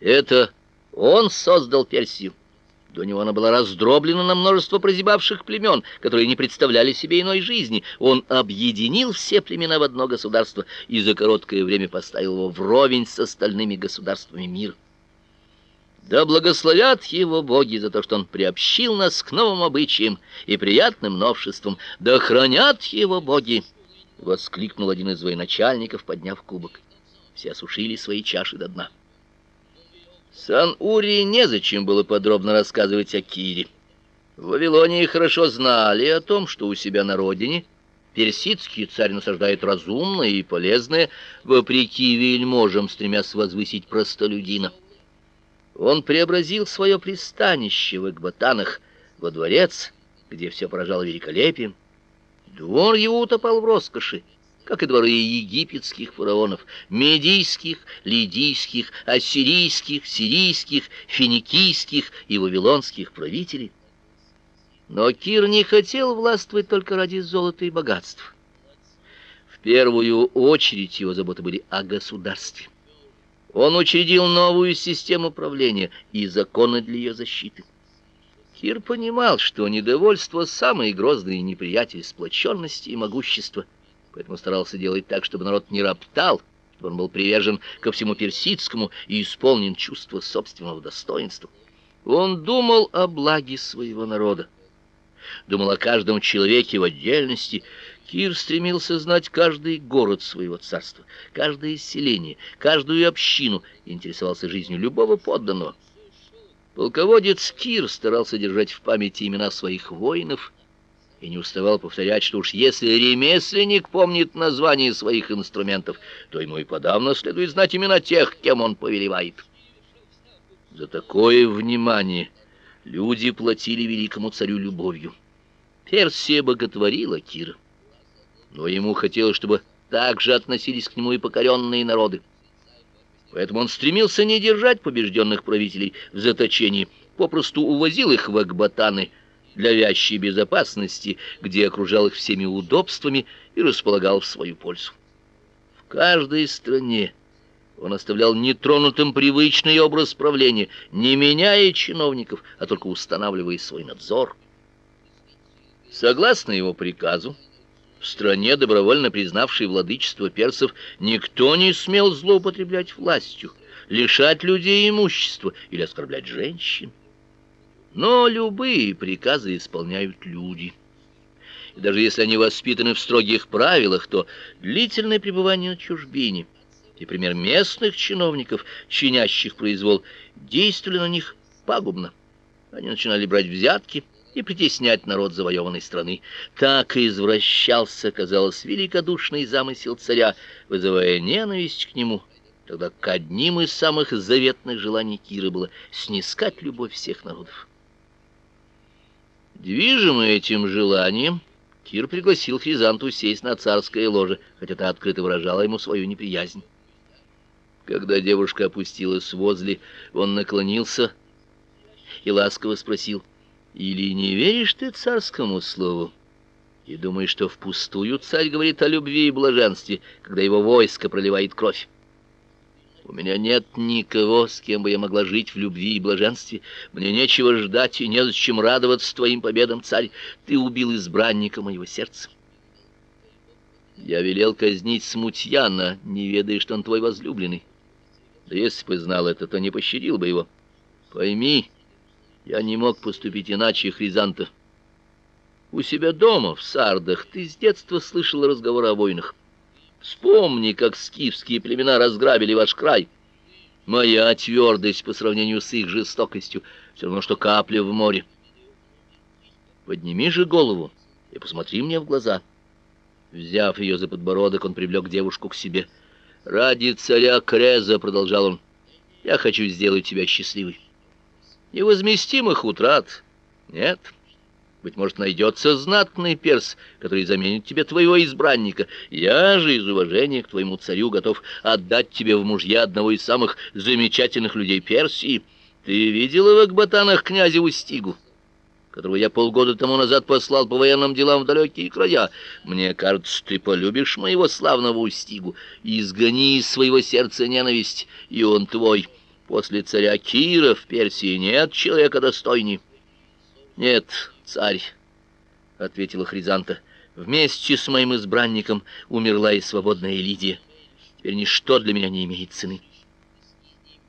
Это он создал Персию. До него она была раздроблена на множество прозябавших племен, которые не представляли себе иной жизни. Он объединил все племена в одно государство и за короткое время поставил его вровень с остальными государствами мира. Да благословят его боги за то, что он приобщил нас к новым обычаям и приятным новшествам. Да хранят его боги, воскликнул один из военачальников, подняв кубок. Все осушили свои чаши до дна. Сан-Ури незачем было подробно рассказывать о Кире. В Вавилонии хорошо знали о том, что у себя на родине персидский царь насаждает разумное и полезное, вопреки вельможам, стремясь возвысить простолюдина. Он преобразил свое пристанище в Экбатанах во дворец, где все поражало великолепием. Двор его утопал в роскоши, как и дворы египетских фараонов, медийских, лидийских, ассирийских, сирийских, финикийских и вавилонских правителей. Но Кир не хотел властвовать только ради золота и богатств. В первую очередь его заботы были о государстве. Он учредил новую систему правления и законы для ее защиты. Кир понимал, что недовольство самый грозный неприятель сплоченности и могущества – поэтому старался делать так, чтобы народ не роптал, чтобы он был привержен ко всему персидскому и исполнен чувства собственного достоинства. Он думал о благе своего народа, думал о каждом человеке в отдельности. Кир стремился знать каждый город своего царства, каждое селение, каждую общину, интересовался жизнью любого подданного. Полководец Кир старался держать в памяти имена своих воинов и не уставал повторять, что уж если ремесленник помнит название своих инструментов, то ему и подавно следует знать имена тех, кем он повелевает. За такое внимание люди платили великому царю любовью. Персия боготворила Кира, но ему хотелось, чтобы так же относились к нему и покоренные народы. Поэтому он стремился не держать побежденных правителей в заточении, попросту увозил их в Акбатаны, для вящей безопасности, где окружал их всеми удобствами и располагал в свою пользу. В каждой стране он оставлял нетронутым привычный образ правления, не меняя чиновников, а только устанавливая свой надзор. Согласно его приказу, в стране, добровольно признавшей владычество персов, никто не смел злоупотреблять властью, лишать людей имущества или оскорблять женщин. Но любые приказы исполняют люди. И даже если они воспитаны в строгих правилах, то длительное пребывание на чужбине и пример местных чиновников, чинящих произвол, действовали на них пагубно. Они начинали брать взятки и притеснять народ завоеванной страны. Так извращался, казалось, великодушный замысел царя, вызывая ненависть к нему, тогда к одним из самых заветных желаний Кира было снискать любовь всех народов. Движимый этим желанием, Кир пригласил Хризанту сесть на царское ложе, хотя та открыто выражала ему свою неприязнь. Когда девушка опустилась возле, он наклонился и ласково спросил: "Или не веришь ты царскому слову? И думаешь, что впустую царь говорит о любви и блаженстве, когда его войско проливает кровь?" У меня нет никого, с кем бы я могла жить в любви и блаженстве. Мне нечего ждать и незачем радоваться твоим победам, царь. Ты убил избранника моего сердца. Я велел казнить Смутьяна, не ведая, что он твой возлюбленный. Да если бы знал это, то не пощадил бы его. Пойми, я не мог поступить иначе, Хризанта. У себя дома, в Сардах, ты с детства слышал разговоры о войнах. Вспомни, как скифские племена разграбили ваш край. Моя твердость по сравнению с их жестокостью все равно что капля в море. Подними же голову и посмотри мне в глаза. Взяв ее за подбородок, он привлек девушку к себе. Ради царя Креза, продолжал он. Я хочу сделать тебя счастливой. Невозместимых утрат нет. Быть может, найдется знатный перс, который заменит тебе твоего избранника. Я же из уважения к твоему царю готов отдать тебе в мужья одного из самых замечательных людей Персии. Ты видела в Акбатанах князя Устигу, которого я полгода тому назад послал по военным делам в далекие края? Мне кажется, ты полюбишь моего славного Устигу. Изгони из своего сердца ненависть, и он твой. После царя Кира в Персии нет человека достойней. Нет, царь, ответила Хризанта. Вместе с моим избранником умерла и свободная Лидия. Теперь ничто для меня не имеет цены.